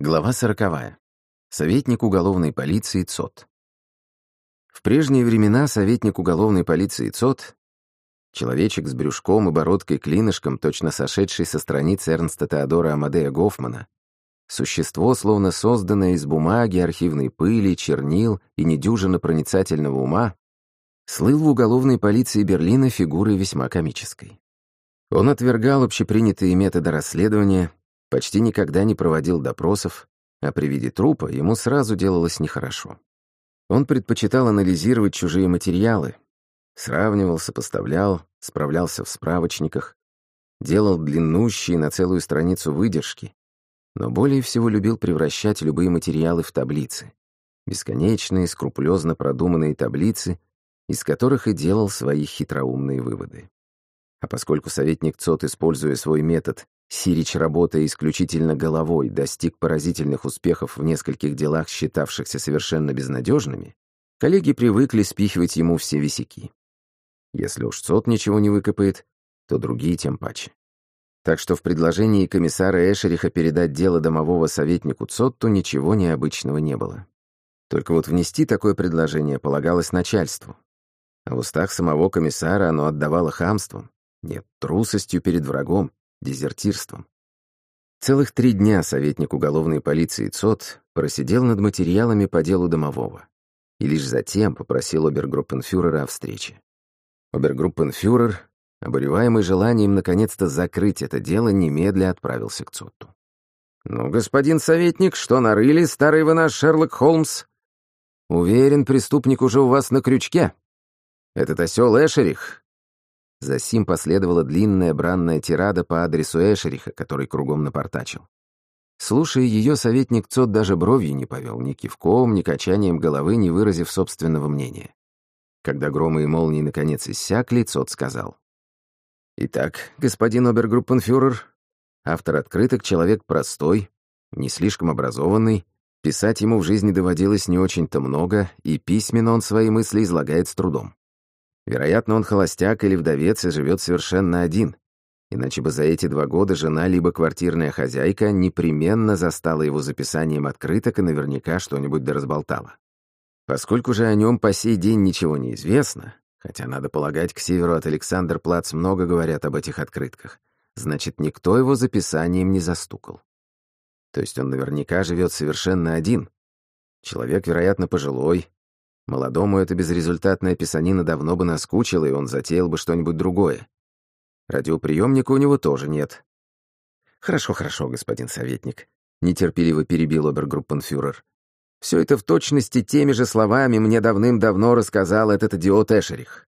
Глава сороковая. Советник уголовной полиции ЦОТ. В прежние времена советник уголовной полиции ЦОТ, человечек с брюшком и бородкой-клинышком, точно сошедший со страниц Эрнста Теодора Амадея Гофмана, существо, словно созданное из бумаги, архивной пыли, чернил и недюжинно проницательного ума, слыл в уголовной полиции Берлина фигурой весьма комической. Он отвергал общепринятые методы расследования, почти никогда не проводил допросов, а при виде трупа ему сразу делалось нехорошо. Он предпочитал анализировать чужие материалы, сравнивал, сопоставлял, справлялся в справочниках, делал длиннущие на целую страницу выдержки, но более всего любил превращать любые материалы в таблицы, бесконечные, скрупулезно продуманные таблицы, из которых и делал свои хитроумные выводы. А поскольку советник ЦОТ, используя свой метод, Сирич, работая исключительно головой, достиг поразительных успехов в нескольких делах, считавшихся совершенно безнадежными, коллеги привыкли спихивать ему все висяки. Если уж ЦОТ ничего не выкопает, то другие тем паче. Так что в предложении комиссара Эшериха передать дело домового советнику ЦОТту ничего необычного не было. Только вот внести такое предложение полагалось начальству. А в устах самого комиссара оно отдавало хамством, нет, трусостью перед врагом, дезертирством. Целых три дня советник уголовной полиции ЦОТ просидел над материалами по делу домового и лишь затем попросил обергруппенфюрера о встрече. Обергруппенфюрер, обуреваемый желанием наконец-то закрыть это дело, немедля отправился к ЦОТу. «Ну, господин советник, что нарыли, старый вы наш Шерлок Холмс?» «Уверен, преступник уже у вас на крючке. Этот осел Эшерих за сим последовала длинная бранная тирада по адресу Эшериха, который кругом напортачил. Слушая ее, советник Цот даже бровью не повел, ни кивком, ни качанием головы, не выразив собственного мнения. Когда громы и молнии наконец иссякли, Цот сказал. «Итак, господин обергруппенфюрер, автор открыток — человек простой, не слишком образованный, писать ему в жизни доводилось не очень-то много, и письменно он свои мысли излагает с трудом. Вероятно, он холостяк или вдовец и живет совершенно один. Иначе бы за эти два года жена либо квартирная хозяйка непременно застала его записанием открыток и наверняка что-нибудь доразболтала. Поскольку же о нем по сей день ничего не известно, хотя, надо полагать, к северу от Александр-Плац много говорят об этих открытках, значит, никто его записанием не застукал. То есть он наверняка живет совершенно один. Человек, вероятно, пожилой, Молодому эта безрезультатная писанина давно бы наскучила, и он затеял бы что-нибудь другое. Радиоприемника у него тоже нет. «Хорошо, хорошо, господин советник», — нетерпеливо перебил обергруппенфюрер. «Все это в точности теми же словами мне давным-давно рассказал этот идиот Эшерих.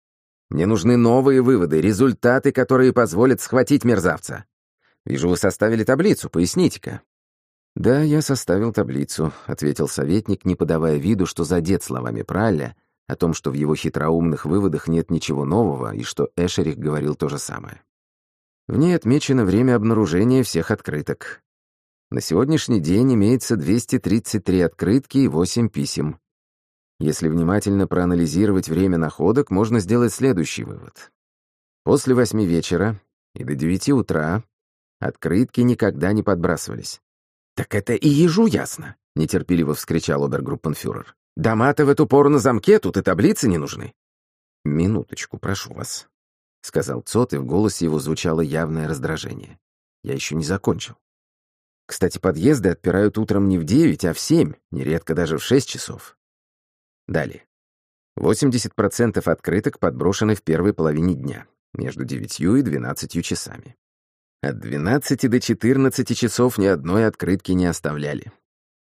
Мне нужны новые выводы, результаты, которые позволят схватить мерзавца. Вижу, вы составили таблицу, поясните-ка». «Да, я составил таблицу», — ответил советник, не подавая виду, что задет словами Пралля о том, что в его хитроумных выводах нет ничего нового и что Эшерих говорил то же самое. В ней отмечено время обнаружения всех открыток. На сегодняшний день имеется 233 открытки и 8 писем. Если внимательно проанализировать время находок, можно сделать следующий вывод. После восьми вечера и до девяти утра открытки никогда не подбрасывались. «Так это и ежу ясно», — нетерпеливо вскричал обергруппенфюрер. «Дома-то в эту пору на замке, тут и таблицы не нужны». «Минуточку, прошу вас», — сказал Цот, и в голосе его звучало явное раздражение. «Я еще не закончил. Кстати, подъезды отпирают утром не в девять, а в семь, нередко даже в шесть часов. Далее. 80% открыток подброшены в первой половине дня, между девятью и двенадцатью часами. От 12 до 14 часов ни одной открытки не оставляли.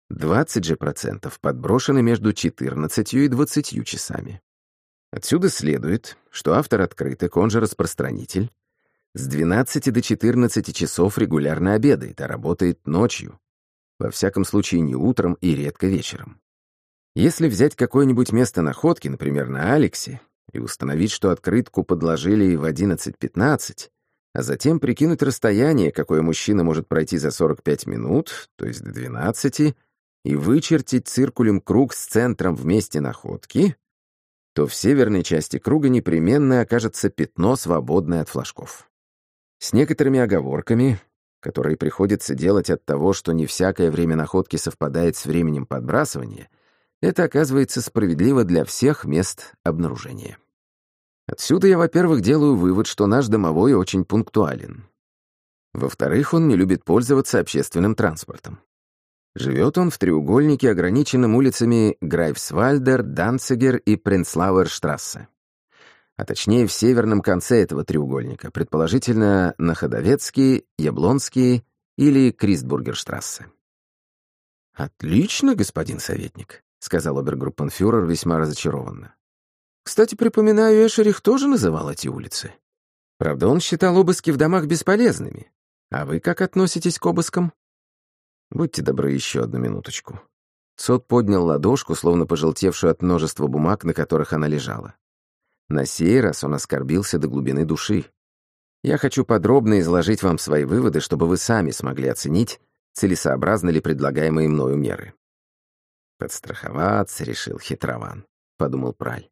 20 же процентов подброшены между 14 и 20 часами. Отсюда следует, что автор открыток, он же распространитель, с 12 до 14 часов регулярно обедает, а работает ночью. Во всяком случае, не утром и редко вечером. Если взять какое-нибудь место находки, например, на Алексе, и установить, что открытку подложили в 11.15, а затем прикинуть расстояние, какое мужчина может пройти за 45 минут, то есть до 12, и вычертить циркулем круг с центром в месте находки, то в северной части круга непременно окажется пятно, свободное от флажков. С некоторыми оговорками, которые приходится делать от того, что не всякое время находки совпадает с временем подбрасывания, это оказывается справедливо для всех мест обнаружения. Отсюда я, во-первых, делаю вывод, что наш домовой очень пунктуален. Во-вторых, он не любит пользоваться общественным транспортом. Живет он в треугольнике, ограниченном улицами Грайфсвальдер, Данцигер и Принцлауэрштрассе. А точнее, в северном конце этого треугольника, предположительно, на Ходовецкий, Яблонский или Кристбургерштрассе. «Отлично, господин советник», — сказал обергруппенфюрер весьма разочарованно. «Кстати, припоминаю, Эшерих тоже называл эти улицы. Правда, он считал обыски в домах бесполезными. А вы как относитесь к обыскам?» Будьте добры еще одну минуточку. Сот поднял ладошку, словно пожелтевшую от множества бумаг, на которых она лежала. На сей раз он оскорбился до глубины души. Я хочу подробно изложить вам свои выводы, чтобы вы сами смогли оценить, целесообразны ли предлагаемые мною меры. «Подстраховаться», — решил хитрован, — подумал Праль.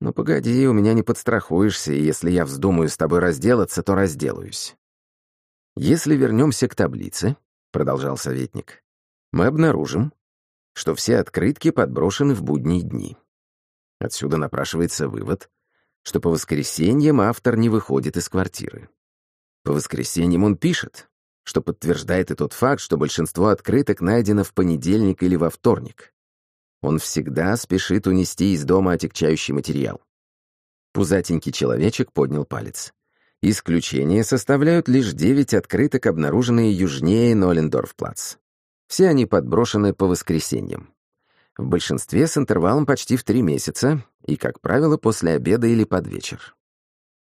«Ну погоди, у меня не подстрахуешься, и если я вздумаю с тобой разделаться, то разделаюсь». Если вернемся к таблице, продолжал советник, мы обнаружим, что все открытки подброшены в будние дни. Отсюда напрашивается вывод, что по воскресеньям автор не выходит из квартиры. По воскресеньям он пишет, что подтверждает и тот факт, что большинство открыток найдено в понедельник или во вторник. Он всегда спешит унести из дома отягчающий материал. Пузатенький человечек поднял палец. Исключение составляют лишь девять открыток, обнаруженные южнее Нолендорфплац. Все они подброшены по воскресеньям. В большинстве с интервалом почти в три месяца и, как правило, после обеда или под вечер.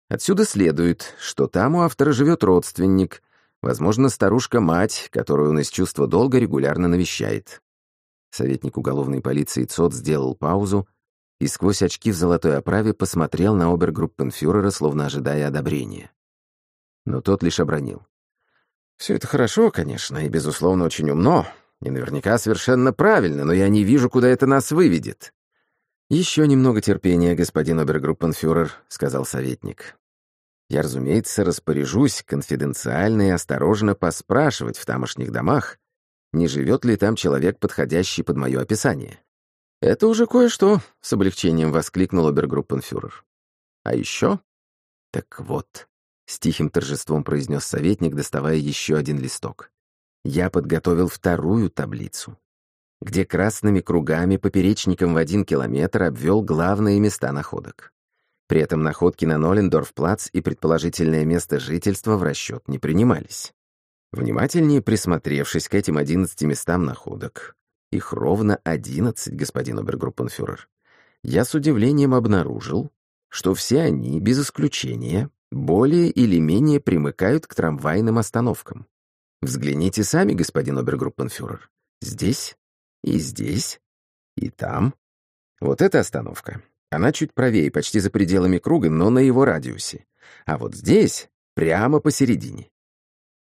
Отсюда следует, что там у автора живет родственник, возможно, старушка-мать, которую он из чувства долга регулярно навещает. Советник уголовной полиции ЦОД сделал паузу, и сквозь очки в золотой оправе посмотрел на обергруппенфюрера, словно ожидая одобрения. Но тот лишь обронил. «Все это хорошо, конечно, и, безусловно, очень умно, и наверняка совершенно правильно, но я не вижу, куда это нас выведет». «Еще немного терпения, господин обергруппенфюрер», — сказал советник. «Я, разумеется, распоряжусь конфиденциально и осторожно поспрашивать в тамошних домах, не живет ли там человек, подходящий под мое описание. «Это уже кое-что», — с облегчением воскликнул обергруппенфюрер. «А еще?» «Так вот», — с тихим торжеством произнес советник, доставая еще один листок. «Я подготовил вторую таблицу, где красными кругами поперечником в один километр обвел главные места находок. При этом находки на Нолендорф-плац и предположительное место жительства в расчет не принимались. Внимательнее присмотревшись к этим одиннадцати местам находок, их ровно одиннадцать, господин обергруппенфюрер. Я с удивлением обнаружил, что все они, без исключения, более или менее примыкают к трамвайным остановкам. Взгляните сами, господин обергруппенфюрер. Здесь и здесь и там. Вот эта остановка. Она чуть правее, почти за пределами круга, но на его радиусе. А вот здесь, прямо посередине.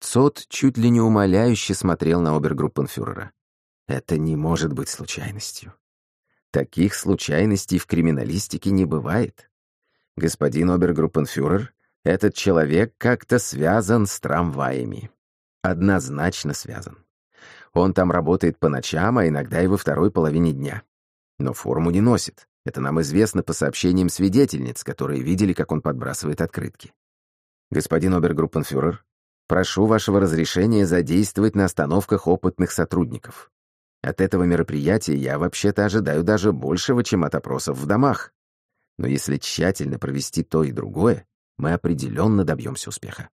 Цот чуть ли не умоляюще смотрел на обергруппенфюрера. Это не может быть случайностью. Таких случайностей в криминалистике не бывает. Господин обергруппенфюрер, этот человек как-то связан с трамваями. Однозначно связан. Он там работает по ночам, а иногда и во второй половине дня. Но форму не носит. Это нам известно по сообщениям свидетельниц, которые видели, как он подбрасывает открытки. Господин обергруппенфюрер, прошу вашего разрешения задействовать на остановках опытных сотрудников. От этого мероприятия я вообще-то ожидаю даже большего, чем от опросов в домах. Но если тщательно провести то и другое, мы определенно добьемся успеха.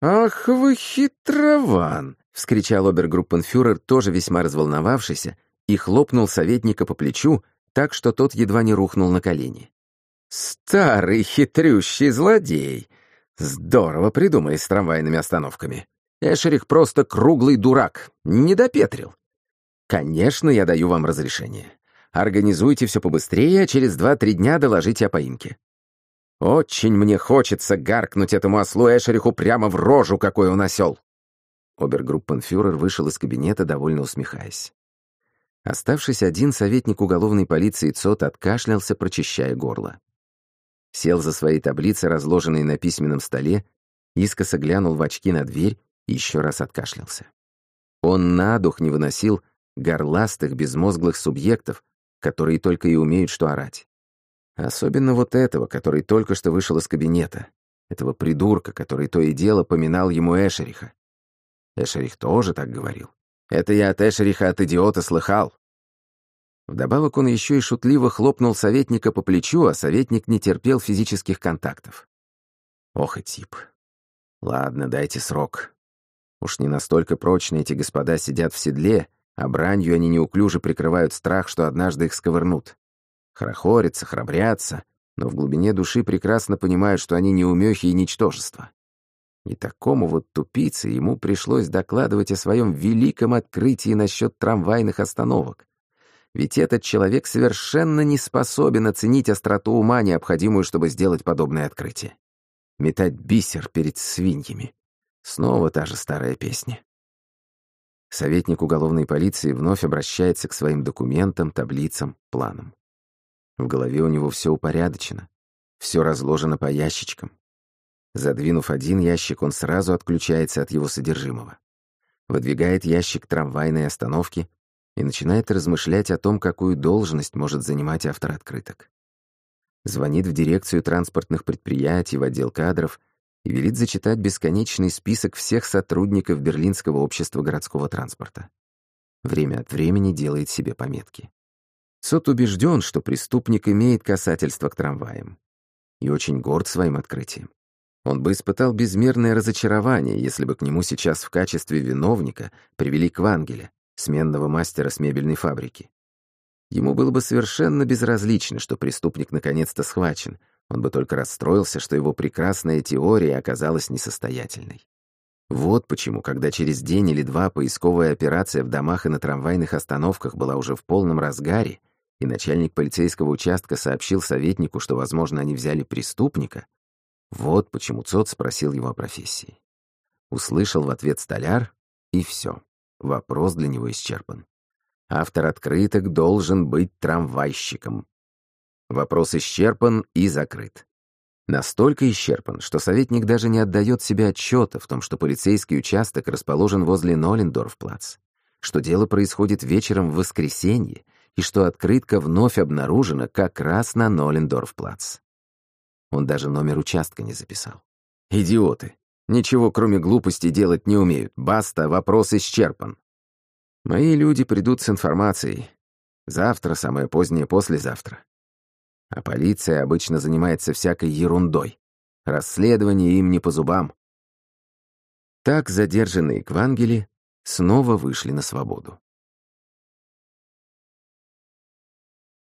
«Ах вы хитрован!» — вскричал обергруппенфюрер, тоже весьма разволновавшийся, и хлопнул советника по плечу, так что тот едва не рухнул на колени. «Старый хитрющий злодей! Здорово придумали с трамвайными остановками. Эшерих просто круглый дурак, не допетрил. «Конечно, я даю вам разрешение. Организуйте все побыстрее, а через два-три дня доложите о поимке». «Очень мне хочется гаркнуть этому ослу Эшериху прямо в рожу, какой он осел!» Обергруппенфюрер вышел из кабинета, довольно усмехаясь. Оставшись один, советник уголовной полиции ЦОТ откашлялся, прочищая горло. Сел за своей таблицей, разложенной на письменном столе, искоса глянул в очки на дверь и еще раз откашлялся. Он на дух не выносил горластых, безмозглых субъектов, которые только и умеют что орать. Особенно вот этого, который только что вышел из кабинета. Этого придурка, который то и дело поминал ему Эшериха. Эшерих тоже так говорил. Это я от Эшериха от идиота слыхал. Вдобавок он еще и шутливо хлопнул советника по плечу, а советник не терпел физических контактов. Ох и тип. Ладно, дайте срок. Уж не настолько прочно эти господа сидят в седле, а бранью они неуклюже прикрывают страх, что однажды их сковырнут. Хорохорятся, храбрятся, но в глубине души прекрасно понимают, что они неумехи и ничтожества. И такому вот тупице ему пришлось докладывать о своем великом открытии насчет трамвайных остановок. Ведь этот человек совершенно не способен оценить остроту ума, необходимую, чтобы сделать подобное открытие. Метать бисер перед свиньями. Снова та же старая песня. Советник уголовной полиции вновь обращается к своим документам, таблицам, планам. В голове у него все упорядочено, все разложено по ящичкам. Задвинув один ящик, он сразу отключается от его содержимого. Выдвигает ящик трамвайной остановки и начинает размышлять о том, какую должность может занимать автор открыток. Звонит в дирекцию транспортных предприятий, в отдел кадров и велит зачитать бесконечный список всех сотрудников Берлинского общества городского транспорта. Время от времени делает себе пометки. Сот убежден, что преступник имеет касательство к трамваям. И очень горд своим открытием. Он бы испытал безмерное разочарование, если бы к нему сейчас в качестве виновника привели Квангеля, сменного мастера с мебельной фабрики. Ему было бы совершенно безразлично, что преступник наконец-то схвачен. Он бы только расстроился, что его прекрасная теория оказалась несостоятельной. Вот почему, когда через день или два поисковая операция в домах и на трамвайных остановках была уже в полном разгаре, и начальник полицейского участка сообщил советнику, что, возможно, они взяли преступника, вот почему Цот спросил его о профессии. Услышал в ответ столяр, и все. Вопрос для него исчерпан. Автор открыток должен быть трамвайщиком. Вопрос исчерпан и закрыт. Настолько исчерпан, что советник даже не отдает себе отчета в том, что полицейский участок расположен возле Нолендорф-плац, что дело происходит вечером в воскресенье, и что открытка вновь обнаружена как раз на Нолендорф-плац. Он даже номер участка не записал. Идиоты. Ничего, кроме глупости, делать не умеют. Баста, вопрос исчерпан. Мои люди придут с информацией. Завтра, самое позднее, послезавтра. А полиция обычно занимается всякой ерундой. Расследование им не по зубам. Так задержанные Квангели снова вышли на свободу.